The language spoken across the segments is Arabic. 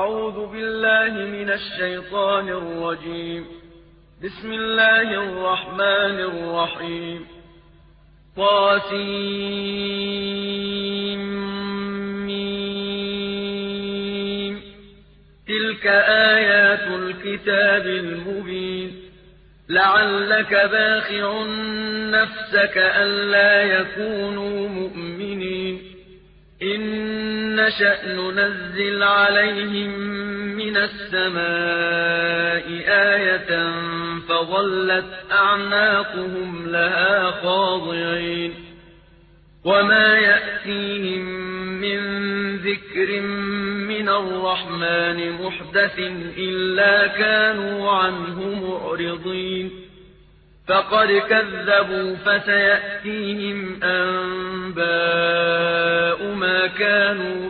أعوذ بالله من الشيطان الرجيم. بسم الله الرحمن الرحيم. طاسيم. تلك آيات الكتاب المبين. لعلك باخع نفسك ألا يكونوا نشأ ننزل عليهم من السماء آية فظلت أعناقهم لها خاضعين وما يأتيهم من ذكر من الرحمن محدث إلا كانوا عنه معرضين فقد كذبوا فسيأتيهم أنباء ما كانوا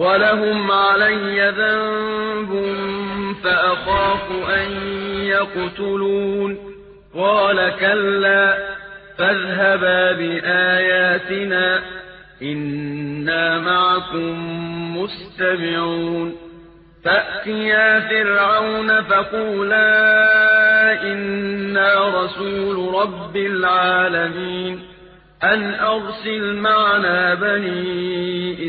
ولهم علي ذنب فأخاف أن يقتلون قال كلا فاذهبا بآياتنا إنا معكم مستمعون فأتيا فرعون فقولا إنا رسول رب العالمين أن أرسل معنا بني